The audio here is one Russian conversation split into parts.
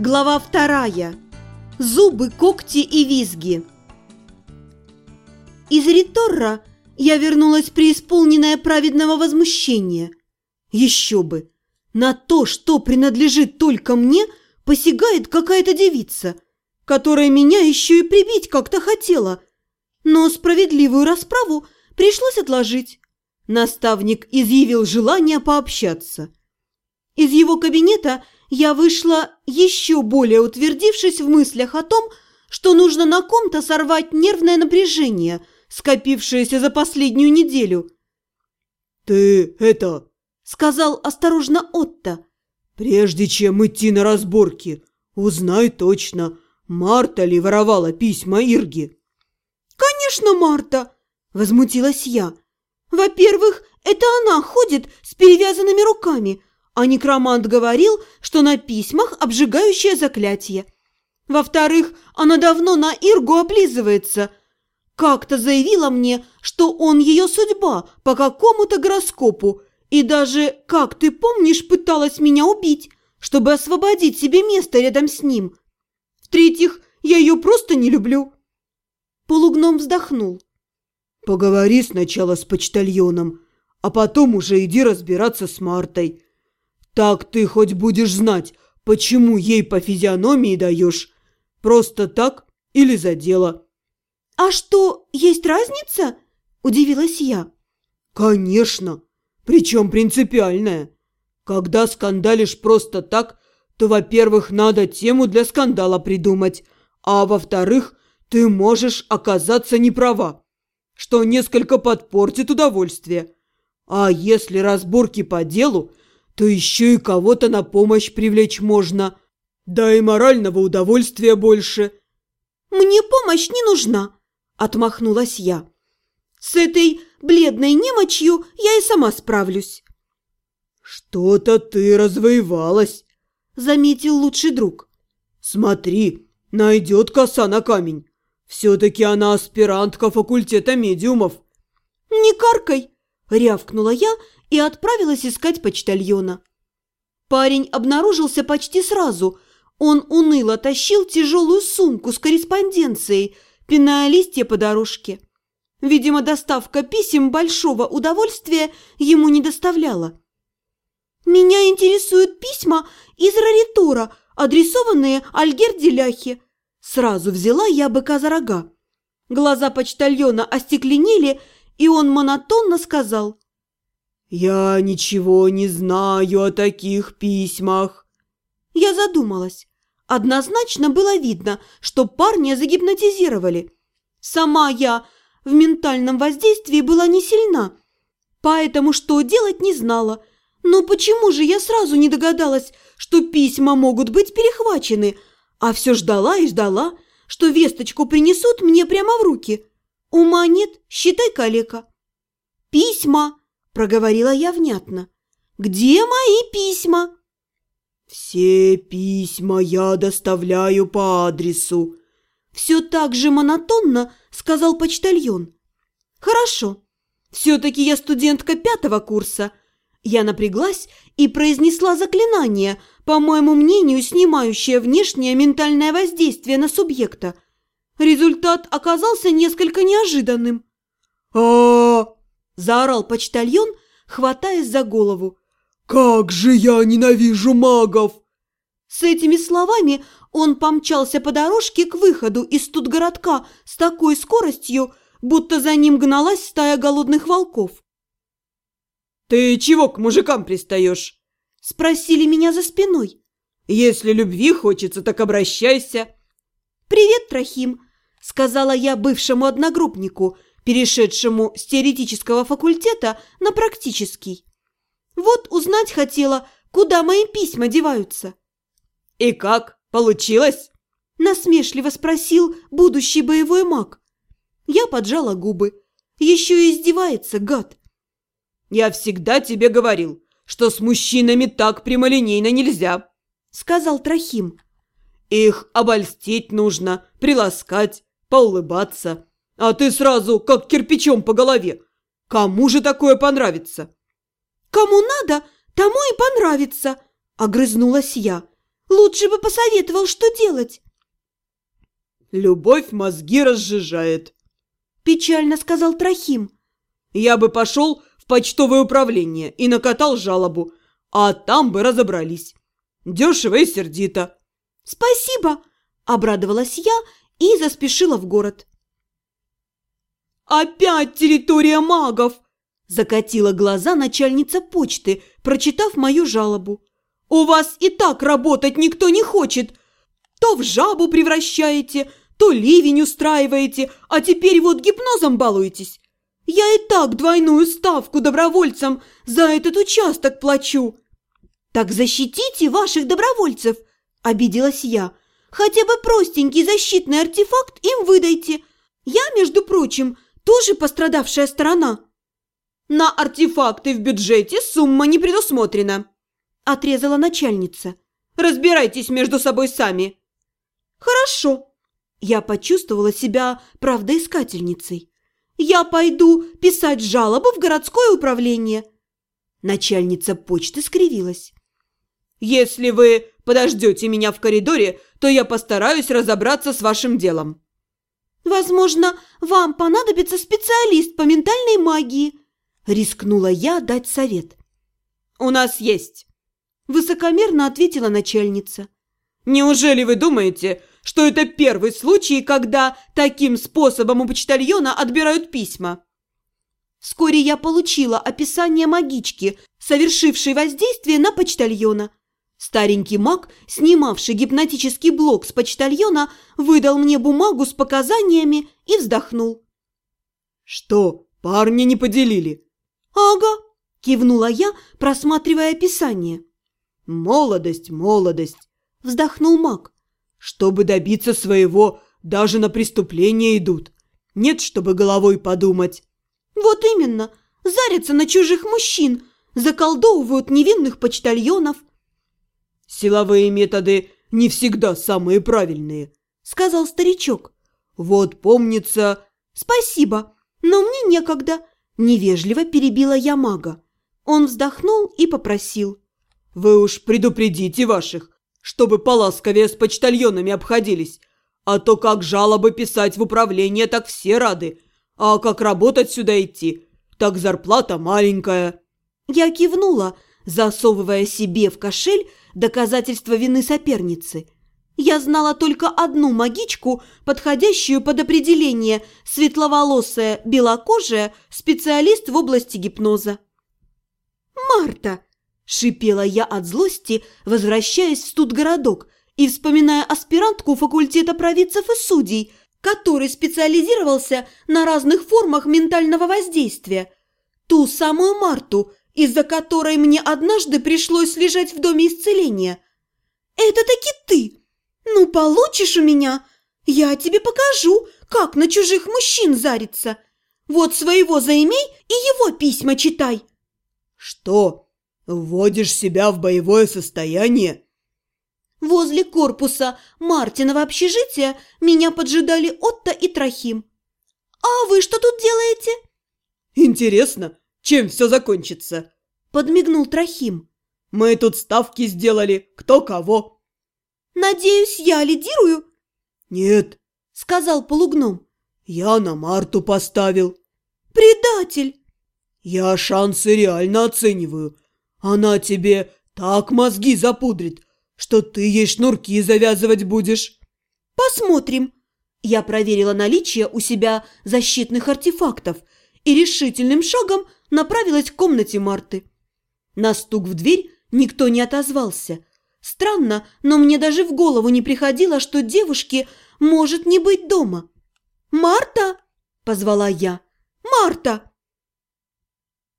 Глава вторая. Зубы, когти и визги. Из Риторра я вернулась преисполненная праведного возмущения. Еще бы! На то, что принадлежит только мне, посягает какая-то девица, которая меня еще и прибить как-то хотела. Но справедливую расправу пришлось отложить. Наставник изъявил желание пообщаться. Из его кабинета я вышла, еще более утвердившись в мыслях о том, что нужно на ком-то сорвать нервное напряжение, скопившееся за последнюю неделю. «Ты это...» — сказал осторожно Отто. «Прежде чем идти на разборки, узнай точно, Марта ли воровала письма Ирги?» «Конечно, Марта!» – возмутилась я. «Во-первых, это она ходит с перевязанными руками, а некромант говорил, что на письмах обжигающее заклятие. Во-вторых, она давно на Иргу облизывается. Как-то заявила мне, что он ее судьба по какому-то гороскопу, и даже, как ты помнишь, пыталась меня убить, чтобы освободить себе место рядом с ним. В-третьих, я ее просто не люблю». Полугном вздохнул. «Поговори сначала с почтальоном, а потом уже иди разбираться с Мартой. Так ты хоть будешь знать, почему ей по физиономии даешь. Просто так или за дело. «А что, есть разница?» – удивилась я. «Конечно, причем принципиальная. Когда скандалишь просто так, то, во-первых, надо тему для скандала придумать, а во-вторых, ты можешь оказаться неправа, что несколько подпортит удовольствие. А если разборки по делу, то еще и кого-то на помощь привлечь можно. Да и морального удовольствия больше. «Мне помощь не нужна», – отмахнулась я. «С этой бледной немочью я и сама справлюсь». «Что-то ты развоевалась», – заметил лучший друг. «Смотри, найдет коса на камень. Все-таки она аспирантка факультета медиумов». «Не каркай!» – рявкнула я и отправилась искать почтальона. Парень обнаружился почти сразу. Он уныло тащил тяжелую сумку с корреспонденцией, пиная листья по дорожке. Видимо, доставка писем большого удовольствия ему не доставляла. «Меня интересуют письма из Раритура, адресованные Альгерде Ляхе». Сразу взяла я быка за рога. Глаза почтальона остекленели, и он монотонно сказал «Я ничего не знаю о таких письмах». Я задумалась. Однозначно было видно, что парня загипнотизировали. Сама я в ментальном воздействии была не сильна, поэтому что делать не знала. Но почему же я сразу не догадалась, что письма могут быть перехвачены, а все ждала и ждала, что весточку принесут мне прямо в руки? Ума нет, считай калека. «Письма!» Проговорила я внятно. «Где мои письма?» «Все письма я доставляю по адресу», – все так же монотонно сказал почтальон. «Хорошо. Все-таки я студентка пятого курса». Я напряглась и произнесла заклинание, по моему мнению, снимающее внешнее ментальное воздействие на субъекта. Результат оказался несколько неожиданным. а, -а, -а заорал почтальон, хватаясь за голову. «Как же я ненавижу магов!» С этими словами он помчался по дорожке к выходу из студгородка с такой скоростью, будто за ним гналась стая голодных волков. «Ты чего к мужикам пристаешь?» – спросили меня за спиной. «Если любви хочется, так обращайся». «Привет, Трохим», – сказала я бывшему одногруппнику – перешедшему с теоретического факультета на практический. Вот узнать хотела, куда мои письма деваются. «И как? Получилось?» – насмешливо спросил будущий боевой маг. Я поджала губы. Еще и издевается, гад. «Я всегда тебе говорил, что с мужчинами так прямолинейно нельзя», – сказал Трохим. «Их обольстить нужно, приласкать, поулыбаться, а ты сразу как кирпичом по голове. Кому же такое понравится? Кому надо, тому и понравится, огрызнулась я. Лучше бы посоветовал, что делать. «Любовь мозги разжижает», – печально сказал Трохим. «Я бы пошел в почтовое управление и накатал жалобу, а там бы разобрались. Дешево и сердито». «Спасибо!» – обрадовалась я и заспешила в город. «Опять территория магов!» – закатила глаза начальница почты, прочитав мою жалобу. «У вас и так работать никто не хочет. То в жабу превращаете, то ливень устраиваете, а теперь вот гипнозом балуетесь. Я и так двойную ставку добровольцам за этот участок плачу». «Так защитите ваших добровольцев!» – обиделась я. «Хотя бы простенький защитный артефакт им выдайте. Я, между прочим, тоже пострадавшая сторона». «На артефакты в бюджете сумма не предусмотрена», – отрезала начальница. «Разбирайтесь между собой сами». «Хорошо». Я почувствовала себя правдоискательницей. «Я пойду писать жалобу в городское управление». Начальница почты скривилась. «Если вы подождете меня в коридоре, то я постараюсь разобраться с вашим делом». «Возможно, вам понадобится специалист по ментальной магии», – рискнула я дать совет. «У нас есть», – высокомерно ответила начальница. «Неужели вы думаете, что это первый случай, когда таким способом у почтальона отбирают письма?» Вскоре я получила описание магички, совершившей воздействие на почтальона – Старенький маг, снимавший гипнотический блок с почтальона, выдал мне бумагу с показаниями и вздохнул. «Что, парни не поделили?» «Ага», – кивнула я, просматривая описание. «Молодость, молодость», – вздохнул маг. «Чтобы добиться своего, даже на преступление идут. Нет, чтобы головой подумать». «Вот именно, зарятся на чужих мужчин, заколдовывают невинных почтальонов». «Силовые методы не всегда самые правильные», — сказал старичок. «Вот помнится...» «Спасибо, но мне некогда», — невежливо перебила я мага. Он вздохнул и попросил. «Вы уж предупредите ваших, чтобы поласковее с почтальонами обходились, а то как жалобы писать в управление, так все рады, а как работать сюда идти, так зарплата маленькая». Я кивнула, засовывая себе в кошель доказательство вины соперницы. Я знала только одну магичку, подходящую под определение светловолосая, белокожая, специалист в области гипноза. «Марта!» – шипела я от злости, возвращаясь в студгородок и вспоминая аспирантку факультета провидцев и судей, который специализировался на разных формах ментального воздействия. Ту самую Марту, из-за которой мне однажды пришлось лежать в доме исцеления. Это таки ты! Ну, получишь у меня! Я тебе покажу, как на чужих мужчин зариться. Вот своего заимей и его письма читай. Что, вводишь себя в боевое состояние? Возле корпуса Мартинова общежития меня поджидали Отто и Трохим. «А вы что тут делаете?» «Интересно, чем все закончится?» – подмигнул Трохим. «Мы тут ставки сделали, кто кого». «Надеюсь, я лидирую?» «Нет», – сказал полугном. «Я на Марту поставил». «Предатель!» «Я шансы реально оцениваю. Она тебе так мозги запудрит, что ты ей шнурки завязывать будешь». «Посмотрим». Я проверила наличие у себя защитных артефактов и решительным шагом направилась к комнате Марты. На стук в дверь никто не отозвался. Странно, но мне даже в голову не приходило, что девушке может не быть дома. «Марта!» – позвала я. «Марта!»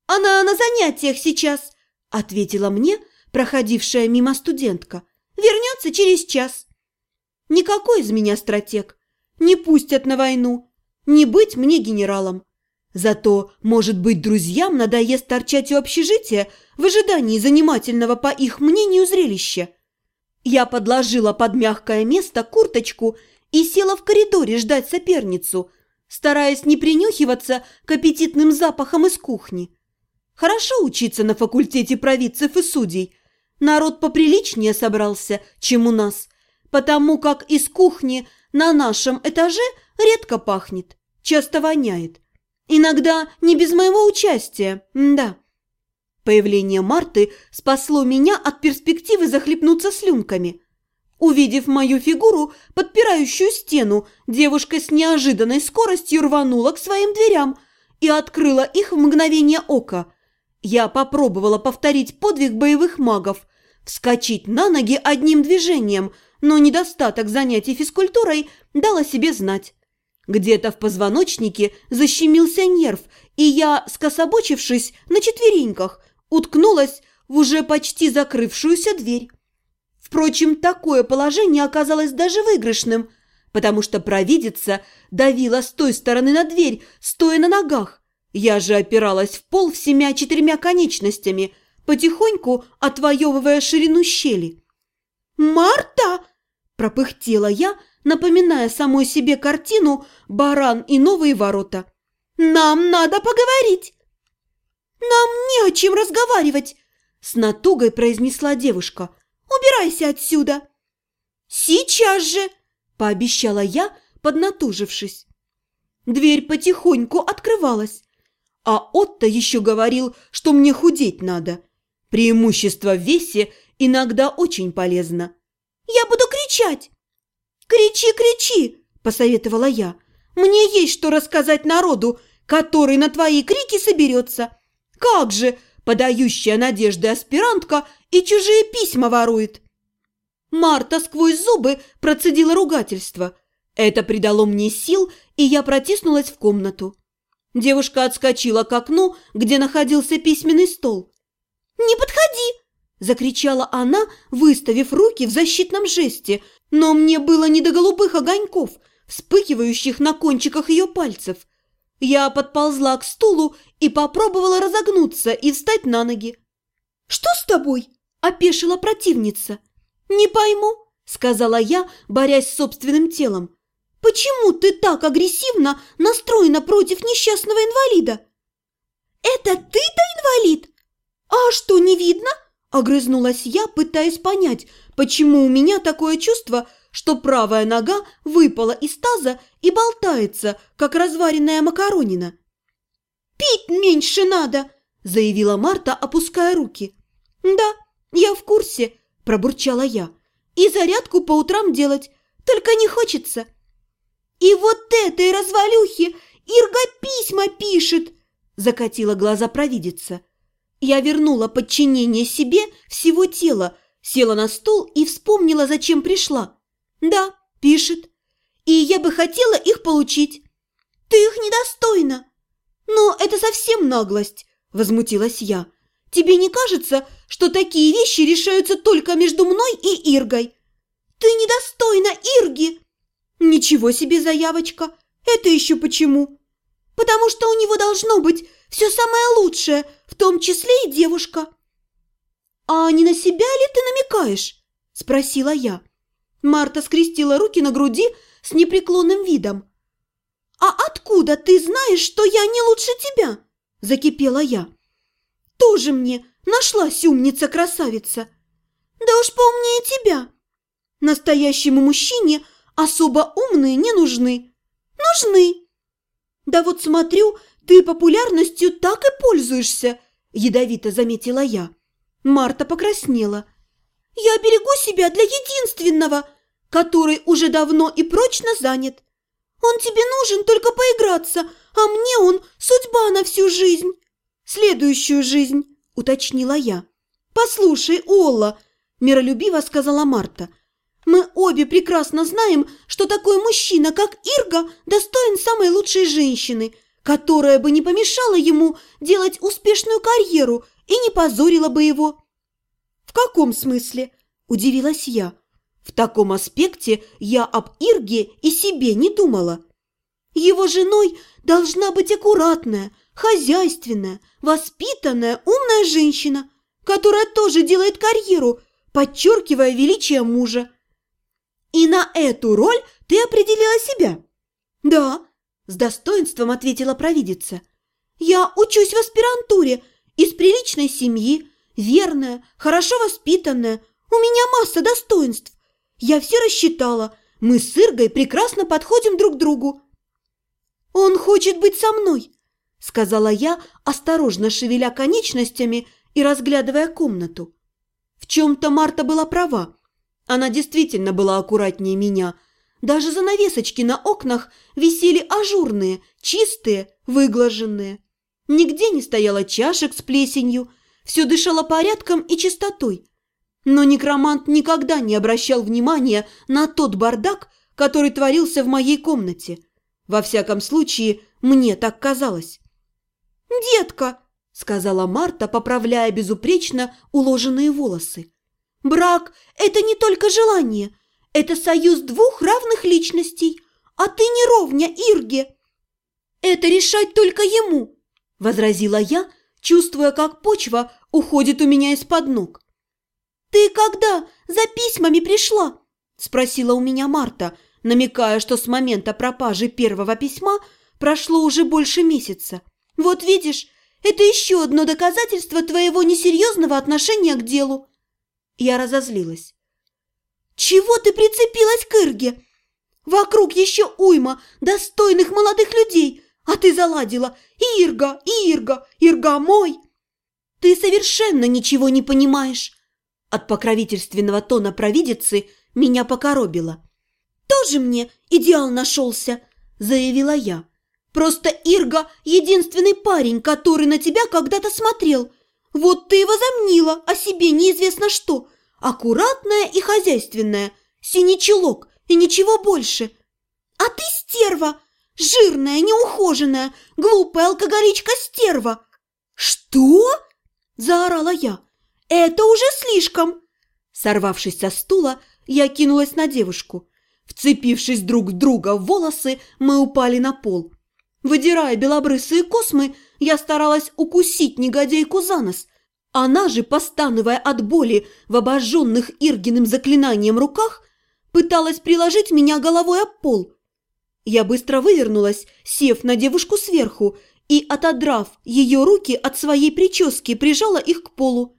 «Она на занятиях сейчас!» – ответила мне проходившая мимо студентка. «Вернется через час». Никакой из меня стратег. Не пустят на войну. Не быть мне генералом. Зато, может быть, друзьям надоест торчать у общежития в ожидании занимательного, по их мнению, зрелища. Я подложила под мягкое место курточку и села в коридоре ждать соперницу, стараясь не принюхиваться к аппетитным запахам из кухни. Хорошо учиться на факультете провидцев и судей, Народ поприличнее собрался, чем у нас, потому как из кухни на нашем этаже редко пахнет, часто воняет. Иногда не без моего участия, да. Появление Марты спасло меня от перспективы захлебнуться слюнками. Увидев мою фигуру, подпирающую стену, девушка с неожиданной скоростью рванула к своим дверям и открыла их в мгновение ока. Я попробовала повторить подвиг боевых магов, вскочить на ноги одним движением, но недостаток занятий физкультурой дал себе знать. Где-то в позвоночнике защемился нерв, и я, скособочившись на четвереньках, уткнулась в уже почти закрывшуюся дверь. Впрочем, такое положение оказалось даже выигрышным, потому что провидица давила с той стороны на дверь, стоя на ногах. Я же опиралась в пол всемя четырьмя конечностями, потихоньку отвоевывая ширину щели. «Марта!» – пропыхтела я, напоминая самой себе картину «Баран и новые ворота». «Нам надо поговорить!» «Нам не о чем разговаривать!» – с натугой произнесла девушка – Убирайся отсюда!» «Сейчас же!» – пообещала я, поднатужившись. Дверь потихоньку открывалась, а Отто еще говорил, что мне худеть надо. Преимущество в весе иногда очень полезно. «Я буду кричать!» «Кричи, кричи!» – посоветовала я. «Мне есть что рассказать народу, который на твои крики соберется. Как же, подающая надежды аспирантка и чужие письма ворует. Марта сквозь зубы процедила ругательство. Это придало мне сил, и я протиснулась в комнату. Девушка отскочила к окну, где находился письменный стол. «Не подходи!» – закричала она, выставив руки в защитном жесте, но мне было не до голубых огоньков, вспыхивающих на кончиках ее пальцев. Я подползла к стулу и попробовала разогнуться и встать на ноги. «Что с тобой?» – опешила противница. «Не пойму», – сказала я, борясь с собственным телом. «Почему ты так агрессивно настроена против несчастного инвалида?» «Это ты-то инвалид? А что, не видно?» – огрызнулась я, пытаясь понять, почему у меня такое чувство, что правая нога выпала из таза и болтается, как разваренная макаронина. «Пить меньше надо!» – заявила Марта, опуская руки. «Да, я в курсе», – пробурчала я. «И зарядку по утрам делать, только не хочется». «И вот этой развалюхе Ирга письма пишет!» – закатила глаза провидица. Я вернула подчинение себе всего тела, села на стул и вспомнила, зачем пришла. «Да, пишет. И я бы хотела их получить». «Ты их недостойна!» «Но это совсем наглость!» – возмутилась я. «Тебе не кажется, что такие вещи решаются только между мной и Иргой?» «Ты недостойна Ирги!» «Ничего себе заявочка! Это еще почему?» «Потому что у него должно быть все самое лучшее, в том числе и девушка». «А не на себя ли ты намекаешь?» – спросила я. Марта скрестила руки на груди с непреклонным видом. «А откуда ты знаешь, что я не лучше тебя?» – закипела я. «Тоже мне нашлась умница-красавица!» «Да уж поумнее тебя!» «Настоящему мужчине особо умные не нужны!» «Нужны!» «Да вот смотрю, ты популярностью так и пользуешься!» – ядовито заметила я. Марта покраснела. «Я берегу себя для единственного, который уже давно и прочно занят. Он тебе нужен только поиграться, а мне он судьба на всю жизнь. Следующую жизнь, уточнила я. Послушай, Олла, миролюбиво сказала Марта. Мы обе прекрасно знаем, что такой мужчина, как Ирга, достоин самой лучшей женщины, которая бы не помешала ему делать успешную карьеру и не позорила бы его. В каком смысле? Удивилась я. В таком аспекте я об Ирге и себе не думала. Его женой должна быть аккуратная, хозяйственная, воспитанная, умная женщина, которая тоже делает карьеру, подчеркивая величие мужа. И на эту роль ты определила себя? Да, с достоинством ответила провидица. Я учусь в аспирантуре, из приличной семьи, верная, хорошо воспитанная. У меня масса достоинств. Я все рассчитала. Мы с Иргой прекрасно подходим друг к другу. Он хочет быть со мной, сказала я, осторожно шевеля конечностями и разглядывая комнату. В чем-то Марта была права. Она действительно была аккуратнее меня. Даже занавесочки на окнах висели ажурные, чистые, выглаженные. Нигде не стояло чашек с плесенью, все дышало порядком и чистотой. Но некромант никогда не обращал внимания на тот бардак, который творился в моей комнате. Во всяком случае, мне так казалось. «Детка!» – сказала Марта, поправляя безупречно уложенные волосы. «Брак – это не только желание, это союз двух равных личностей, а ты не ровня Ирге». «Это решать только ему», – возразила я, чувствуя, как почва уходит у меня из-под ног. «Ты когда за письмами пришла?» – спросила у меня Марта, намекая, что с момента пропажи первого письма прошло уже больше месяца. «Вот видишь, это еще одно доказательство твоего несерьезного отношения к делу». Я разозлилась. «Чего ты прицепилась к Ирге? Вокруг еще уйма достойных молодых людей, а ты заладила «Ирга, Ирга, Ирга мой!» «Ты совершенно ничего не понимаешь!» От покровительственного тона провидицы меня покоробило. «Тоже мне идеал нашелся!» – заявила я. «Просто Ирга – единственный парень, который на тебя когда-то смотрел. Вот ты возомнила о себе неизвестно что. Аккуратная и хозяйственная, синий чулок и ничего больше. А ты стерва!» Жирная, неухоженная, глупая алкоголичка-стерва!» «Что?» – заорала я. «Это уже слишком!» Сорвавшись со стула, я кинулась на девушку. Вцепившись друг в друга в волосы, мы упали на пол. Выдирая белобрысые космы, я старалась укусить негодяйку за нос. Она же, постановая от боли в обожженных Иргиным заклинанием руках, пыталась приложить меня головой об пол – я быстро вывернулась, сев на девушку сверху и, отодрав ее руки от своей прически, прижала их к полу.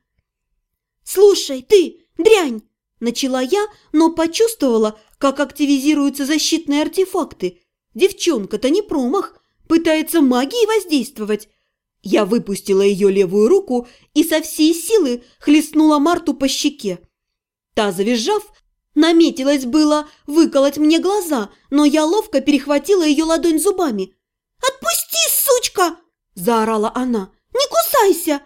«Слушай, ты, дрянь!» – начала я, но почувствовала, как активизируются защитные артефакты. Девчонка-то не промах, пытается магией воздействовать. Я выпустила ее левую руку и со всей силы хлестнула Марту по щеке. Та, завизжав, Наметилось было выколоть мне глаза, но я ловко перехватила ее ладонь зубами. «Отпусти, сучка!» – заорала она. «Не кусайся!»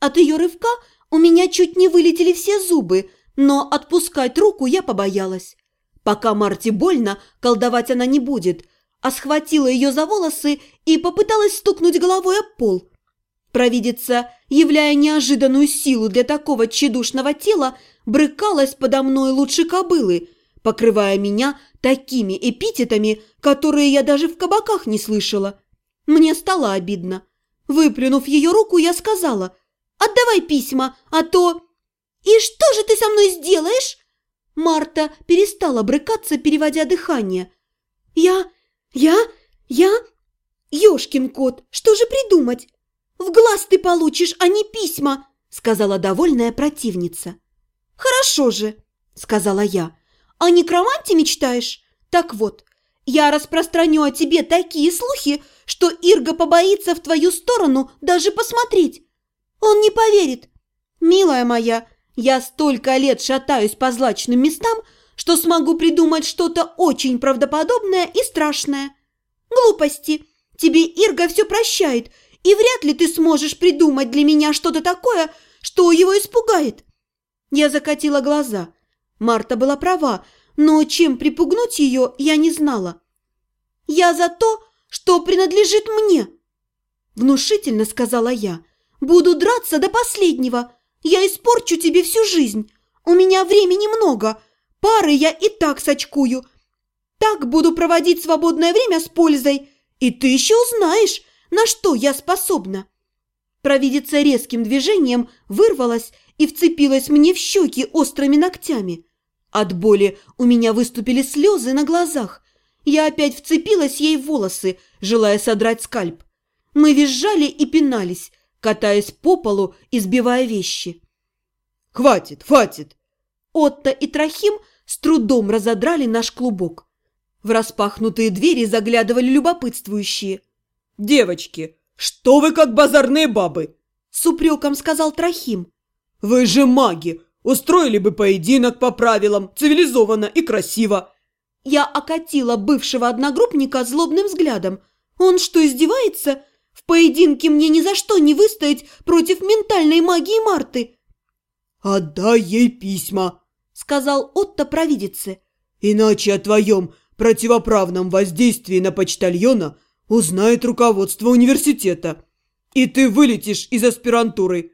От ее рывка у меня чуть не вылетели все зубы, но отпускать руку я побоялась. Пока Марте больно, колдовать она не будет, а схватила ее за волосы и попыталась стукнуть головой об пол. Провидица, являя неожиданную силу для такого тщедушного тела, брыкалась подо мной лучше кобылы, покрывая меня такими эпитетами, которые я даже в кабаках не слышала. Мне стало обидно. Выплюнув ее руку, я сказала, «Отдавай письма, а то...» «И что же ты со мной сделаешь?» Марта перестала брыкаться, переводя дыхание. «Я... я... я...» «Ешкин кот, что же придумать?» «В глаз ты получишь, а не письма!» сказала довольная противница. «Хорошо же», – сказала я. «О некроманте мечтаешь? Так вот, я распространю о тебе такие слухи, что Ирга побоится в твою сторону даже посмотреть. Он не поверит. Милая моя, я столько лет шатаюсь по злачным местам, что смогу придумать что-то очень правдоподобное и страшное. Глупости. Тебе Ирга все прощает, и вряд ли ты сможешь придумать для меня что-то такое, что его испугает. Я закатила глаза. Марта была права, но чем припугнуть ее, я не знала. «Я за то, что принадлежит мне!» Внушительно сказала я. «Буду драться до последнего. Я испорчу тебе всю жизнь. У меня времени много. Пары я и так сочкую. Так буду проводить свободное время с пользой. И ты еще узнаешь, на что я способна». Провидица резким движением вырвалась и вцепилась мне в щеки острыми ногтями. От боли у меня выступили слезы на глазах. Я опять вцепилась ей в волосы, желая содрать скальп. Мы визжали и пинались. катаясь по полу и сбивая вещи. «Хватит, хватит!» Отто и Трохим с трудом разодрали наш клубок. В распахнутые двери заглядывали любопытствующие. «Девочки, что вы как базарные бабы?» С упреком сказал Трохим. «Вы же маги! Устроили бы поединок по правилам, цивилизованно и красиво!» Я окатила бывшего одногруппника злобным взглядом. «Он что, издевается? В поединке мне ни за что не выстоять против ментальной магии Марты!» «Отдай ей письма!» – сказал Отто провидице. «Иначе о твоем противоправном воздействии на почтальона узнает руководство университета, и ты вылетишь из аспирантуры».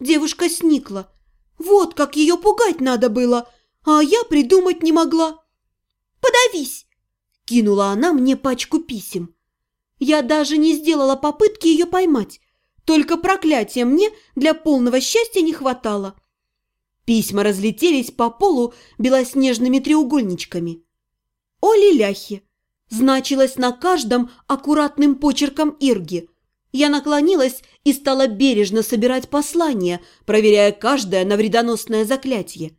Девушка сникла. Вот как ее пугать надо было, а я придумать не могла. «Подавись!» – кинула она мне пачку писем. Я даже не сделала попытки ее поймать, только проклятия мне для полного счастья не хватало. Письма разлетелись по полу белоснежными треугольничками. «О лиляхе!» значилось на каждом аккуратным почерком Ирги. Я наклонилась и стала бережно собирать послания, проверяя каждое на вредоносное заклятие.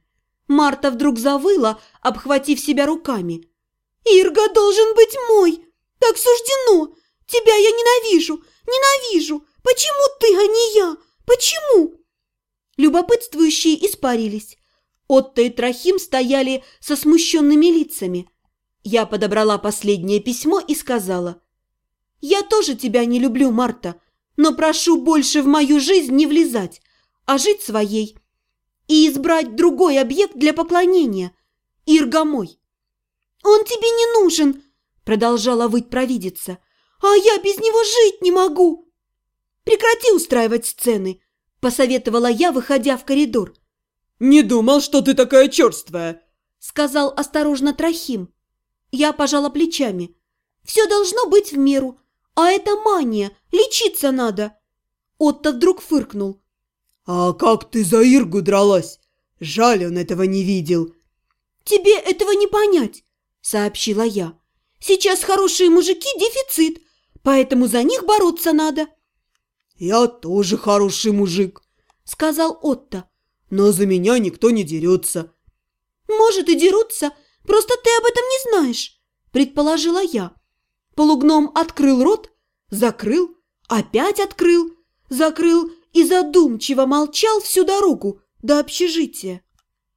Марта вдруг завыла, обхватив себя руками. «Ирга должен быть мой! Так суждено! Тебя я ненавижу! Ненавижу! Почему ты, а не я? Почему?» Любопытствующие испарились. Отто и Трохим стояли со смущенными лицами. Я подобрала последнее письмо и сказала. «Я тоже тебя не люблю, Марта, но прошу больше в мою жизнь не влезать, а жить своей и избрать другой объект для поклонения. Ирга мой». «Он тебе не нужен», – продолжала выть провидица, «а я без него жить не могу». «Прекрати устраивать сцены», – посоветовала я, выходя в коридор. «Не думал, что ты такая черствая», – сказал осторожно Трохим. Я пожала плечами. «Все должно быть в меру, а это мания, лечиться надо». Отто вдруг фыркнул. «А как ты за Иргу дралась? Жаль, он этого не видел». «Тебе этого не понять», – сообщила я. «Сейчас хорошие мужики – дефицит, поэтому за них бороться надо». «Я тоже хороший мужик», – сказал Отто. «Но за меня никто не дерется». «Может, и дерутся, просто ты об этом не знаешь», – предположила я. Полугном открыл рот, закрыл, опять открыл, закрыл и задумчиво молчал всю дорогу до общежития.